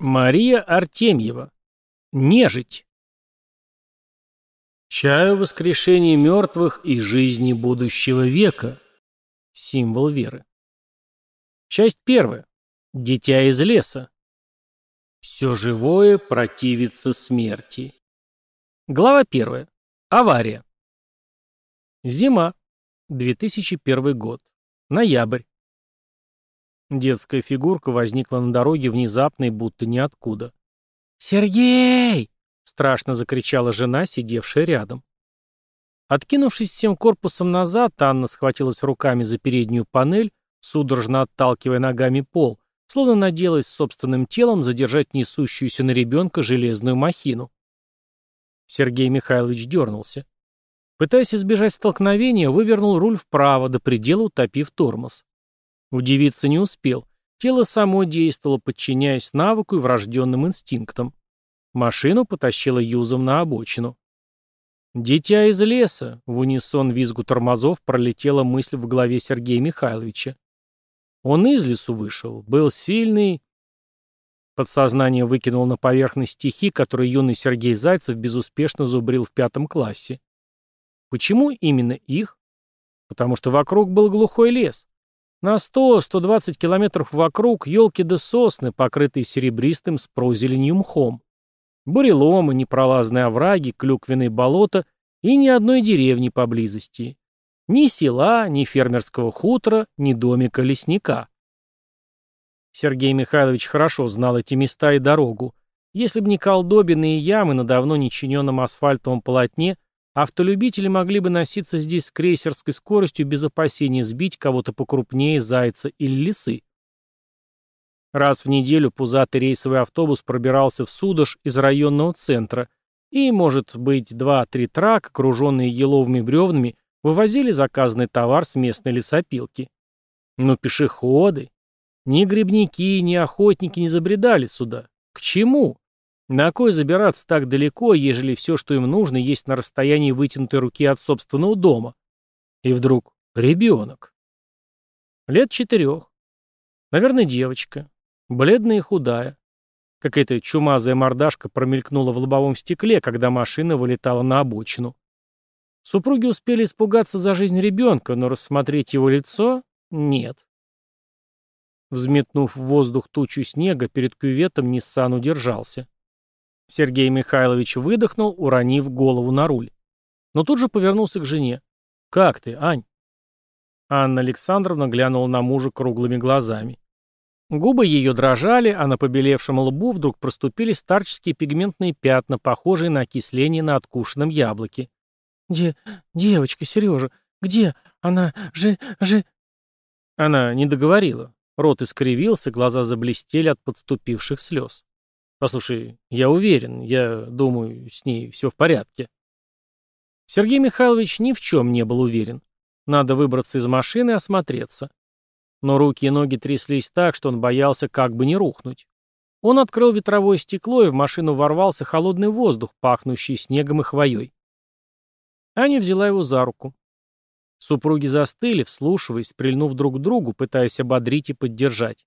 Мария Артемьева. Нежить. Чаю воскрешение мертвых и жизни будущего века. Символ веры. Часть первая. Дитя из леса. Все живое противится смерти. Глава первая. Авария. Зима. 2001 год. Ноябрь. Детская фигурка возникла на дороге внезапно и будто ниоткуда. «Сергей!» — страшно закричала жена, сидевшая рядом. Откинувшись всем корпусом назад, Анна схватилась руками за переднюю панель, судорожно отталкивая ногами пол, словно надеялась собственным телом задержать несущуюся на ребенка железную махину. Сергей Михайлович дернулся. Пытаясь избежать столкновения, вывернул руль вправо, до предела утопив тормоз. Удивиться не успел. Тело само действовало, подчиняясь навыку и врожденным инстинктам. Машину потащило юзом на обочину. «Дитя из леса!» — в унисон визгу тормозов пролетела мысль в голове Сергея Михайловича. Он из лесу вышел, был сильный... Подсознание выкинуло на поверхность стихи, которые юный Сергей Зайцев безуспешно зубрил в пятом классе. Почему именно их? Потому что вокруг был глухой лес. На 100-120 километров вокруг елки да сосны, покрытые серебристым с прозеленью мхом. Буреломы, непролазные овраги, клюквенные болота и ни одной деревни поблизости. Ни села, ни фермерского хутора, ни домика лесника. Сергей Михайлович хорошо знал эти места и дорогу. Если бы не колдобины и ямы на давно нечиненном асфальтовом полотне, Автолюбители могли бы носиться здесь с крейсерской скоростью без опасения сбить кого-то покрупнее зайца или лисы. Раз в неделю пузатый рейсовый автобус пробирался в Судож из районного центра, и, может быть, два-три трак, окруженные еловыми бревнами, вывозили заказанный товар с местной лесопилки. Но пешеходы, ни грибники, ни охотники не забредали сюда. К чему? На кой забираться так далеко, ежели все, что им нужно, есть на расстоянии вытянутой руки от собственного дома? И вдруг ребенок. Лет четырех. Наверное, девочка. Бледная и худая. Какая-то чумазая мордашка промелькнула в лобовом стекле, когда машина вылетала на обочину. Супруги успели испугаться за жизнь ребенка, но рассмотреть его лицо — нет. Взметнув в воздух тучу снега, перед кюветом Ниссан удержался. Сергей Михайлович выдохнул, уронив голову на руль. Но тут же повернулся к жене. «Как ты, Ань?» Анна Александровна глянула на мужа круглыми глазами. Губы ее дрожали, а на побелевшем лбу вдруг проступили старческие пигментные пятна, похожие на окисление на откушенном яблоке. "Где девочка, Сережа, где? Она же... же...» Она не договорила. Рот искривился, глаза заблестели от подступивших слез. Послушай, я уверен, я думаю, с ней все в порядке. Сергей Михайлович ни в чем не был уверен. Надо выбраться из машины и осмотреться. Но руки и ноги тряслись так, что он боялся как бы не рухнуть. Он открыл ветровое стекло, и в машину ворвался холодный воздух, пахнущий снегом и хвоей. Аня взяла его за руку. Супруги застыли, вслушиваясь, прильнув друг к другу, пытаясь ободрить и поддержать.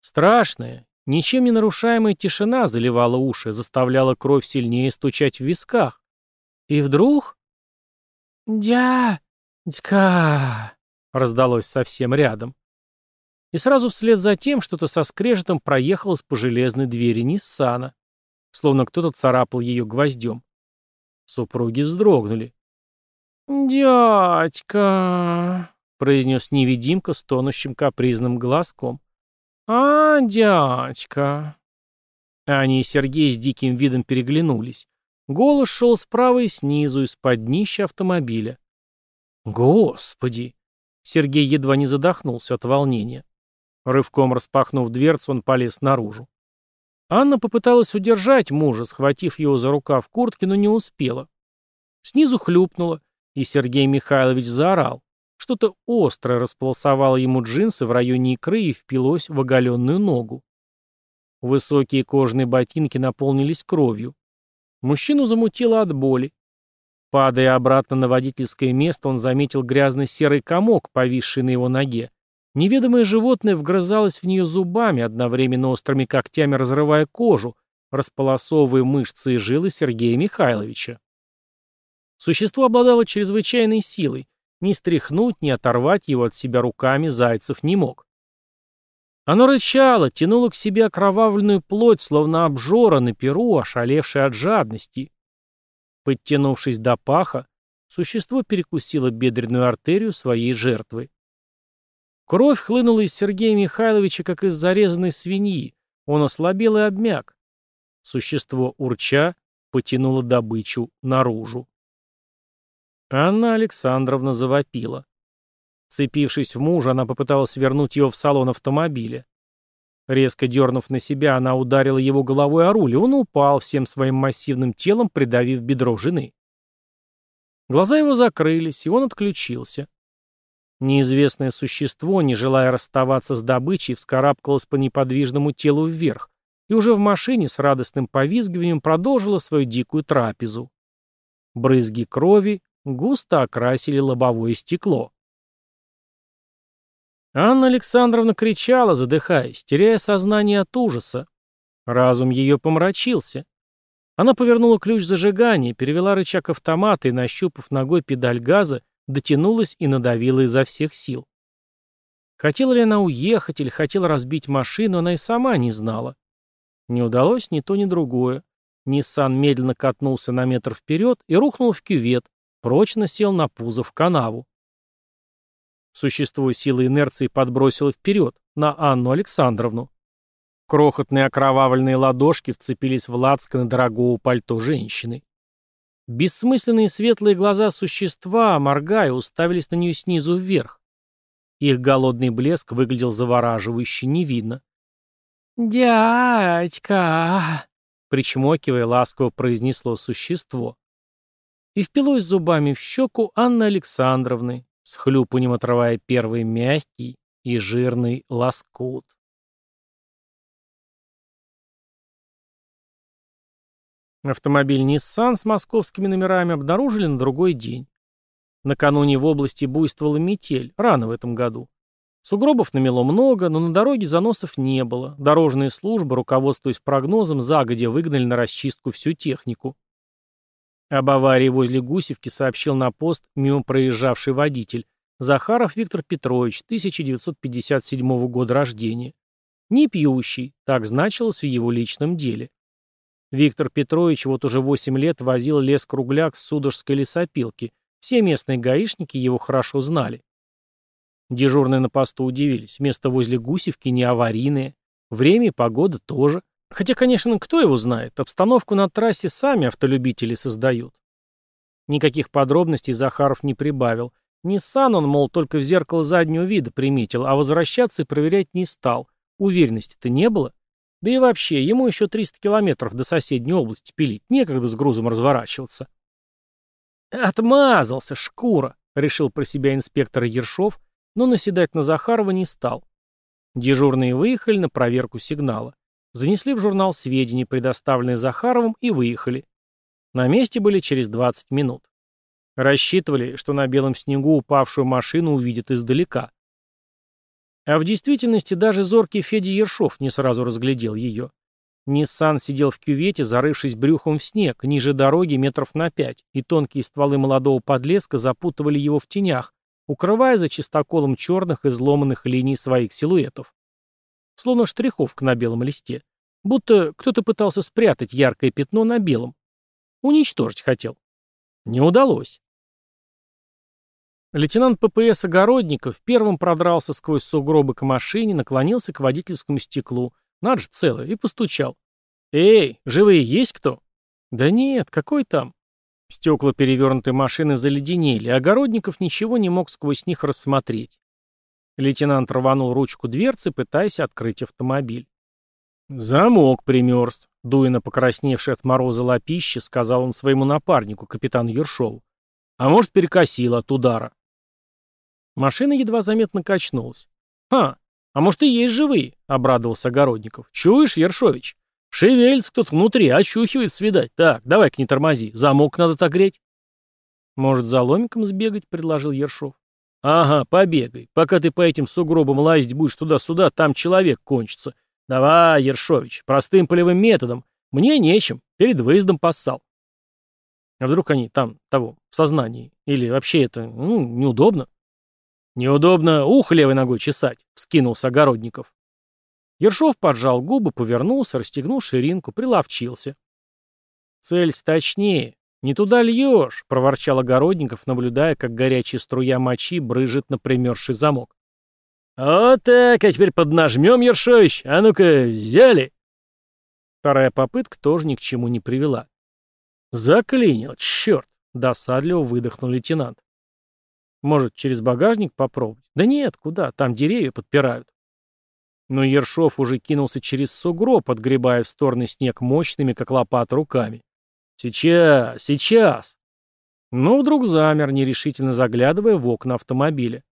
Страшное, Ничем не нарушаемая тишина заливала уши, заставляла кровь сильнее стучать в висках. И вдруг... «Дядька!» — раздалось совсем рядом. И сразу вслед за тем что-то со скрежетом проехалось по железной двери Ниссана, словно кто-то царапал ее гвоздем. Супруги вздрогнули. «Дядька!» — произнес невидимка с тонущим капризным глазком. «А, дядька!» Аня и Сергей с диким видом переглянулись. Голос шел справа и снизу, из-под днища автомобиля. «Господи!» Сергей едва не задохнулся от волнения. Рывком распахнув дверцу, он полез наружу. Анна попыталась удержать мужа, схватив его за рука в куртке, но не успела. Снизу хлюпнуло, и Сергей Михайлович заорал. Что-то остро располосовало ему джинсы в районе икры и впилось в оголенную ногу. Высокие кожаные ботинки наполнились кровью. Мужчину замутило от боли. Падая обратно на водительское место, он заметил грязный серый комок, повисший на его ноге. Неведомое животное вгрызалось в нее зубами, одновременно острыми когтями разрывая кожу, располосовывая мышцы и жилы Сергея Михайловича. Существо обладало чрезвычайной силой, ни стряхнуть, ни оторвать его от себя руками Зайцев не мог. Оно рычало, тянуло к себе окровавленную плоть, словно обжора на перу, ошалевшая от жадности. Подтянувшись до паха, существо перекусило бедренную артерию своей жертвы. Кровь хлынула из Сергея Михайловича, как из зарезанной свиньи. Он ослабел и обмяк. Существо урча потянуло добычу наружу. Анна Александровна завопила. Цепившись в мужа, она попыталась вернуть его в салон автомобиля. Резко дернув на себя, она ударила его головой о руль, и он упал всем своим массивным телом, придавив бедро жены. Глаза его закрылись, и он отключился. Неизвестное существо, не желая расставаться с добычей, вскарабкалось по неподвижному телу вверх и уже в машине с радостным повизгиванием продолжило свою дикую трапезу. Брызги крови, густо окрасили лобовое стекло. Анна Александровна кричала, задыхаясь, теряя сознание от ужаса. Разум ее помрачился. Она повернула ключ зажигания, перевела рычаг автомата и, нащупав ногой педаль газа, дотянулась и надавила изо всех сил. Хотела ли она уехать или хотела разбить машину, она и сама не знала. Не удалось ни то, ни другое. Ниссан медленно катнулся на метр вперед и рухнул в кювет, прочно сел на пузо в канаву. Существо силы инерции подбросило вперед, на Анну Александровну. Крохотные окровавленные ладошки вцепились в лацканы дорогого пальто женщины. Бессмысленные светлые глаза существа, моргая, уставились на нее снизу вверх. Их голодный блеск выглядел завораживающе невинно. «Дядька!» — причмокивая, ласково произнесло существо и впилось зубами в щеку Анны Александровны, с хлюпанием отрывая первый мягкий и жирный лоскут. Автомобиль Nissan с московскими номерами обнаружили на другой день. Накануне в области буйствовала метель, рано в этом году. Сугробов намело много, но на дороге заносов не было. Дорожные службы, руководствуясь прогнозом, загодя выгнали на расчистку всю технику. Об аварии возле Гусевки сообщил на пост мимо проезжавший водитель Захаров Виктор Петрович, 1957 года рождения. Не пьющий, так значилось в его личном деле. Виктор Петрович вот уже 8 лет возил лес-кругляк с Судожской лесопилки. Все местные гаишники его хорошо знали. Дежурные на посту удивились. Место возле Гусевки не аварийное. Время и погода тоже. Хотя, конечно, кто его знает, обстановку на трассе сами автолюбители создают. Никаких подробностей Захаров не прибавил. Ниссан он, мол, только в зеркало заднего вида приметил, а возвращаться и проверять не стал. Уверенности-то не было. Да и вообще, ему еще 300 километров до соседней области пилить, некогда с грузом разворачиваться. «Отмазался, шкура!» — решил про себя инспектор Ершов, но наседать на Захарова не стал. Дежурные выехали на проверку сигнала занесли в журнал сведения, предоставленные Захаровым, и выехали. На месте были через 20 минут. Рассчитывали, что на белом снегу упавшую машину увидят издалека. А в действительности даже зоркий Федя Ершов не сразу разглядел ее. Ниссан сидел в кювете, зарывшись брюхом в снег, ниже дороги метров на пять, и тонкие стволы молодого подлеска запутывали его в тенях, укрывая за чистоколом черных изломанных линий своих силуэтов словно штриховка на белом листе. Будто кто-то пытался спрятать яркое пятно на белом. Уничтожить хотел. Не удалось. Лейтенант ППС Огородников первым продрался сквозь сугробы к машине, наклонился к водительскому стеклу. Надо же, целое, и постучал. «Эй, живые есть кто?» «Да нет, какой там?» Стекла перевернутой машины заледенели, а Огородников ничего не мог сквозь них рассмотреть. Лейтенант рванул ручку дверцы, пытаясь открыть автомобиль. «Замок примерз», — дуя на покрасневший от мороза лапище, сказал он своему напарнику, капитану Ершову. «А может, перекосило от удара». Машина едва заметно качнулась. «Ха, а может, и есть живые», — обрадовался Огородников. «Чуешь, Ершович? Шевельц тут внутри, очухивается, видать. Так, давай-ка не тормози, замок надо так греть». «Может, за ломиком сбегать?» — предложил Ершов. «Ага, побегай. Пока ты по этим сугробам лазить будешь туда-сюда, там человек кончится. Давай, Ершович, простым полевым методом. Мне нечем. Перед выездом поссал». А вдруг они там, того, в сознании? Или вообще это, ну, неудобно? Неудобно ух левой ногой чесать, вскинулся Огородников. Ершов поджал губы, повернулся, расстегнул ширинку, приловчился. Цель точнее, «Не туда льешь!» — проворчал Огородников, наблюдая, как горячая струя мочи брыжет на примерзший замок. «Вот так, а теперь поднажмем, Ершович! А ну-ка, взяли!» Вторая попытка тоже ни к чему не привела. «Заклинил, черт!» — досадливо выдохнул лейтенант. «Может, через багажник попробовать?» «Да нет, куда? Там деревья подпирают». Но Ершов уже кинулся через сугроб, отгребая в стороны снег мощными, как лопат, руками. «Сейчас, сейчас!» Но вдруг замер, нерешительно заглядывая в окна автомобиля.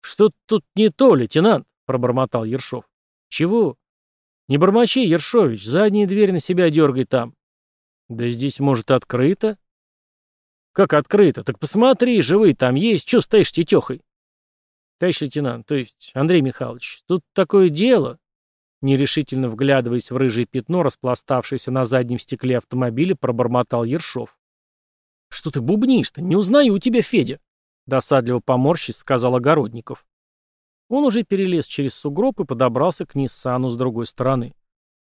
«Что тут не то, лейтенант?» — пробормотал Ершов. «Чего?» «Не бормочи, Ершович, задние двери на себя дергай там». «Да здесь, может, открыто?» «Как открыто? Так посмотри, живые там есть, чё стоишь тетёхой?» «Товарищ лейтенант, то есть, Андрей Михайлович, тут такое дело», Нерешительно вглядываясь в рыжее пятно, распластавшееся на заднем стекле автомобиля, пробормотал Ершов. «Что ты бубнишь-то? Не узнаю у тебя Федя!» Досадливо поморщись, сказал Огородников. Он уже перелез через сугроб и подобрался к Ниссану с другой стороны.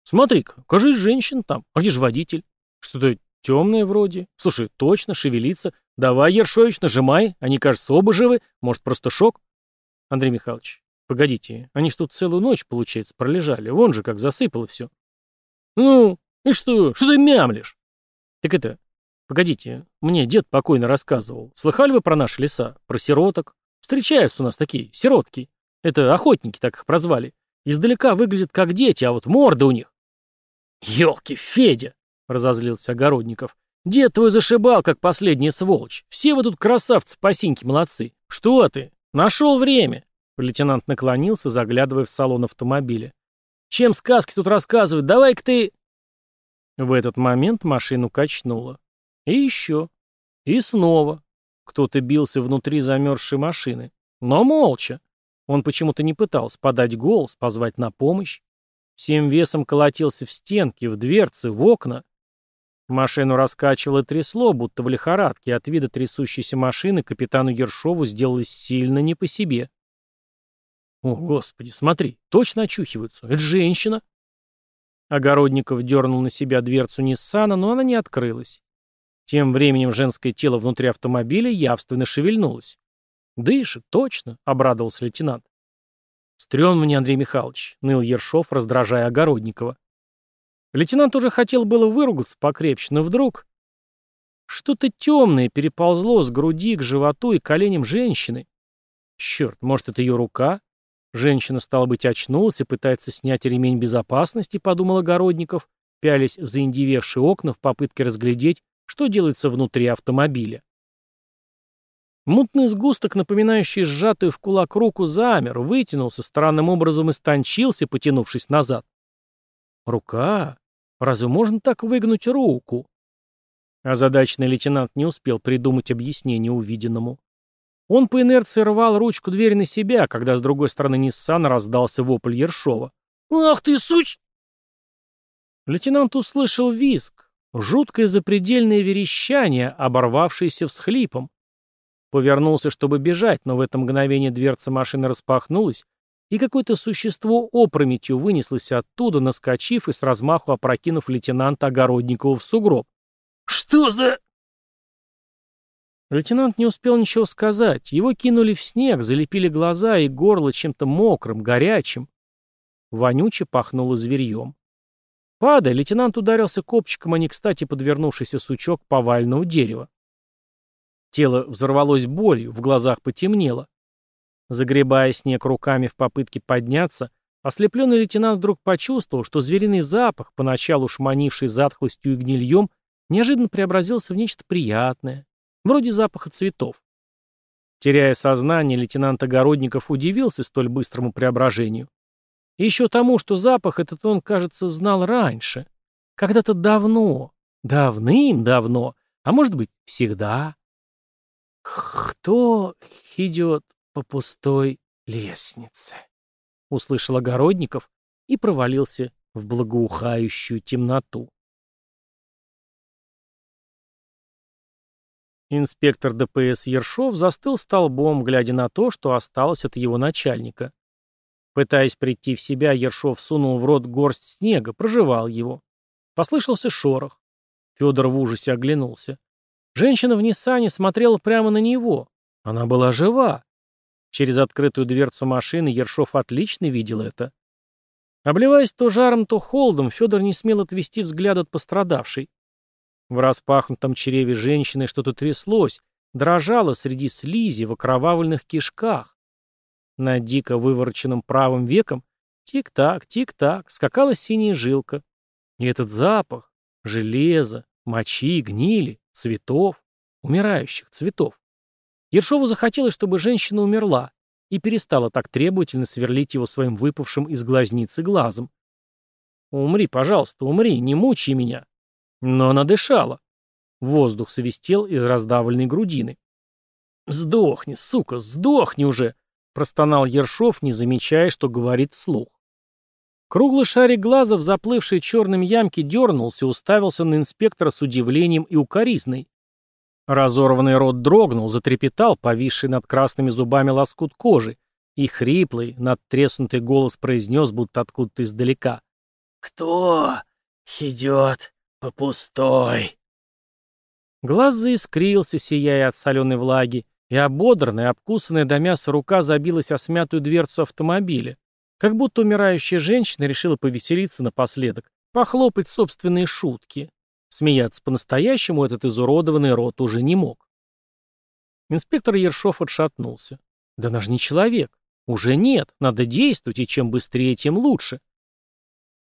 «Смотри-ка, кажись, женщин там. А где же водитель? Что-то темное вроде. Слушай, точно, шевелится. Давай, Ершович, нажимай. Они, кажется, оба живы. Может, просто шок?» «Андрей Михайлович, Погодите, они что тут целую ночь, получается, пролежали. Вон же, как засыпало все. Ну, и что? Что ты мямлишь? Так это, погодите, мне дед покойно рассказывал. Слыхали вы про наши леса? Про сироток? Встречаются у нас такие, сиротки. Это охотники так их прозвали. Издалека выглядят как дети, а вот морды у них. Ёлки, Федя! Разозлился Огородников. Дед твой зашибал, как последняя сволочь. Все вы тут красавцы, пасеньки, молодцы. Что ты? Нашел время. Лейтенант наклонился, заглядывая в салон автомобиля. «Чем сказки тут рассказывают? Давай-ка ты...» В этот момент машину качнуло. И еще. И снова. Кто-то бился внутри замерзшей машины. Но молча. Он почему-то не пытался подать голос, позвать на помощь. Всем весом колотился в стенки, в дверцы, в окна. Машину раскачивало и трясло, будто в лихорадке, от вида трясущейся машины капитану Ершову сделалось сильно не по себе. О, господи, смотри, точно очухиваются. Это женщина. Огородников дернул на себя дверцу Ниссана, но она не открылась. Тем временем женское тело внутри автомобиля явственно шевельнулось. «Дышит, точно», — обрадовался лейтенант. «Стрём мне, Андрей Михайлович», — ныл Ершов, раздражая Огородникова. Лейтенант уже хотел было выругаться покрепче, но вдруг... Что-то темное переползло с груди к животу и коленям женщины. Черт, может, это ее рука? Женщина, стала быть, очнулась и пытается снять ремень безопасности, подумал Огородников, пялись в заиндевевшие окна в попытке разглядеть, что делается внутри автомобиля. Мутный сгусток, напоминающий сжатую в кулак руку, замер, вытянулся, странным образом истончился, потянувшись назад. Рука? Разве можно так выгнуть руку? Озадаченный лейтенант не успел придумать объяснение увиденному. Он по инерции рвал ручку двери на себя, когда с другой стороны Ниссана раздался вопль Ершова. «Ах ты, суч!» Лейтенант услышал визг, жуткое запредельное верещание, оборвавшееся всхлипом. Повернулся, чтобы бежать, но в это мгновение дверца машины распахнулась, и какое-то существо опрометью вынеслось оттуда, наскочив и с размаху опрокинув лейтенанта Огородникова в сугроб. «Что за...» Лейтенант не успел ничего сказать. Его кинули в снег, залепили глаза и горло чем-то мокрым, горячим. Вонюче пахнуло зверьем. Падая, лейтенант ударился копчиком, а не кстати подвернувшийся сучок повального дерева. Тело взорвалось болью, в глазах потемнело. Загребая снег руками в попытке подняться, ослепленный лейтенант вдруг почувствовал, что звериный запах, поначалу шманивший затхлостью и гнильем, неожиданно преобразился в нечто приятное, вроде запаха цветов. Теряя сознание, лейтенант Огородников удивился столь быстрому преображению. И еще тому, что запах этот он, кажется, знал раньше. Когда-то давно, давным-давно, а может быть, всегда. «Кто идет по пустой лестнице?» — услышал Огородников и провалился в благоухающую темноту. Инспектор ДПС Ершов застыл столбом, глядя на то, что осталось от его начальника. Пытаясь прийти в себя, Ершов сунул в рот горсть снега, проживал его. Послышался шорох. Федор в ужасе оглянулся. Женщина в Ниссане смотрела прямо на него. Она была жива. Через открытую дверцу машины Ершов отлично видел это. Обливаясь то жаром, то холодом, Федор не смел отвести взгляд от пострадавшей. В распахнутом чреве женщины что-то тряслось, дрожало среди слизи в окровавленных кишках. На дико вывороченном правым веком тик-так, тик-так скакала синяя жилка. И этот запах — железа, мочи, гнили, цветов, умирающих цветов. Ершову захотелось, чтобы женщина умерла и перестала так требовательно сверлить его своим выпавшим из глазницы глазом. «Умри, пожалуйста, умри, не мучай меня», но она дышала. Воздух свистел из раздавленной грудины. «Сдохни, сука, сдохни уже!» — простонал Ершов, не замечая, что говорит вслух. Круглый шарик глаза в заплывшей черном ямке дернулся и уставился на инспектора с удивлением и укоризной. Разорванный рот дрогнул, затрепетал, повисший над красными зубами лоскут кожи, и хриплый, надтреснутый голос произнес, будто откуда-то издалека. «Кто идет по пустой. Глаз заискрился, сияя от соленой влаги, и ободранная, обкусанная до мяса рука забилась о смятую дверцу автомобиля, как будто умирающая женщина решила повеселиться напоследок, похлопать собственные шутки. Смеяться по-настоящему этот изуродованный рот уже не мог. Инспектор Ершов отшатнулся. «Да наш не человек. Уже нет. Надо действовать, и чем быстрее, тем лучше.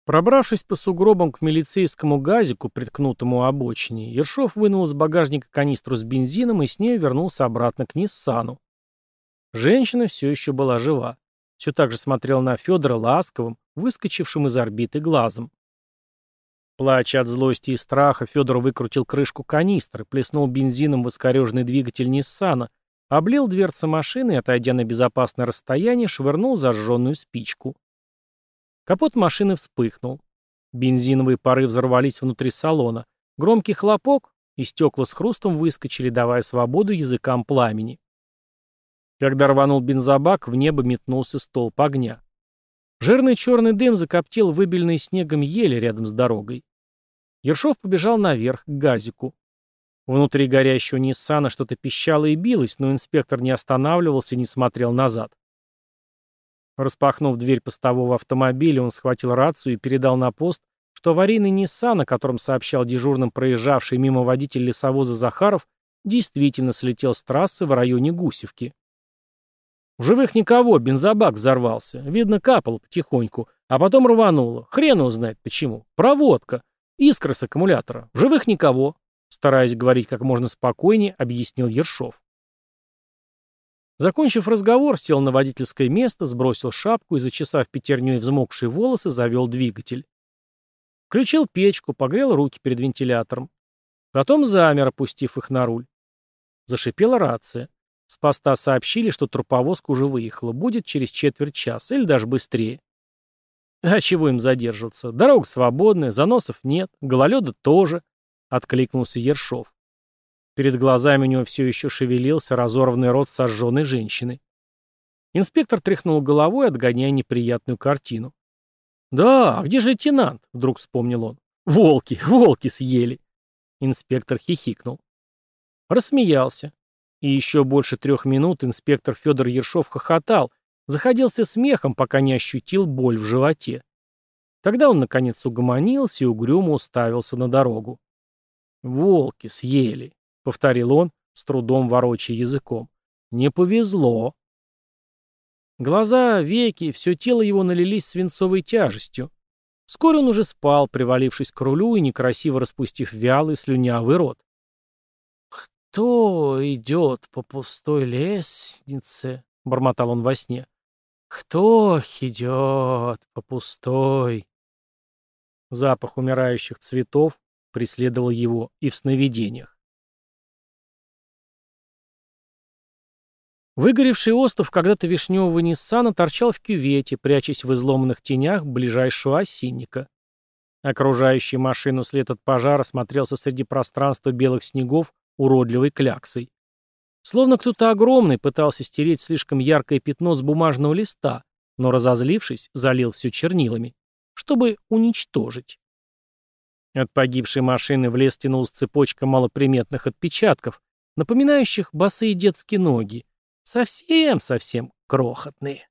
Пробравшись по сугробам к милицейскому газику, приткнутому обочине, Ершов вынул из багажника канистру с бензином и с нею вернулся обратно к Ниссану. Женщина все еще была жива. Все так же смотрел на Федора ласковым, выскочившим из орбиты глазом. Плача от злости и страха, Федор выкрутил крышку канистры, плеснул бензином в искореженный двигатель Ниссана, облил дверцы машины и, отойдя на безопасное расстояние, швырнул зажженную спичку. Капот машины вспыхнул. Бензиновые пары взорвались внутри салона. Громкий хлопок, и стекла с хрустом выскочили, давая свободу языкам пламени. Когда рванул бензобак, в небо метнулся столб огня. Жирный черный дым закоптил выбеленные снегом ели рядом с дорогой. Ершов побежал наверх, к газику. Внутри горящего Ниссана что-то пищало и билось, но инспектор не останавливался и не смотрел назад. Распахнув дверь постового автомобиля, он схватил рацию и передал на пост, что аварийный Ниссан, о котором сообщал дежурным проезжавший мимо водитель лесовоза Захаров, действительно слетел с трассы в районе Гусевки. В живых никого, бензобак взорвался. Видно, капал потихоньку, а потом рвануло. Хрен его знает почему. Проводка. искра с аккумулятора. В живых никого. Стараясь говорить как можно спокойнее, объяснил Ершов. Закончив разговор, сел на водительское место, сбросил шапку и, зачесав пятерней взмокшие волосы, завел двигатель. Включил печку, погрел руки перед вентилятором. Потом замер, опустив их на руль. Зашипела рация. С поста сообщили, что труповозка уже выехала, будет через четверть часа или даже быстрее. А чего им задерживаться? Дорога свободная, заносов нет, гололеда тоже, — откликнулся Ершов. Перед глазами у него все еще шевелился разорванный рот сожженной женщины. Инспектор тряхнул головой, отгоняя неприятную картину. «Да, а где же лейтенант?» — вдруг вспомнил он. «Волки, волки съели!» Инспектор хихикнул. Рассмеялся. И еще больше трех минут инспектор Федор Ершов хохотал, заходился смехом, пока не ощутил боль в животе. Тогда он, наконец, угомонился и угрюмо уставился на дорогу. «Волки съели!» — повторил он, с трудом ворочая языком. «Не повезло». Глаза, веки, все тело его налились свинцовой тяжестью. Вскоре он уже спал, привалившись к рулю и некрасиво распустив вялый слюнявый рот. «Кто идет по пустой лестнице?» — бормотал он во сне. «Кто идет по пустой?» Запах умирающих цветов преследовал его и в сновидениях. Выгоревший остров когда-то вишневого Ниссана торчал в кювете, прячась в изломанных тенях ближайшего осинника. Окружающий машину след от пожара смотрелся среди пространства белых снегов уродливой кляксой. Словно кто-то огромный пытался стереть слишком яркое пятно с бумажного листа, но, разозлившись, залил все чернилами, чтобы уничтожить. От погибшей машины в лес тянулась цепочка малоприметных отпечатков, напоминающих босые детские ноги, Совсем-совсем крохотные.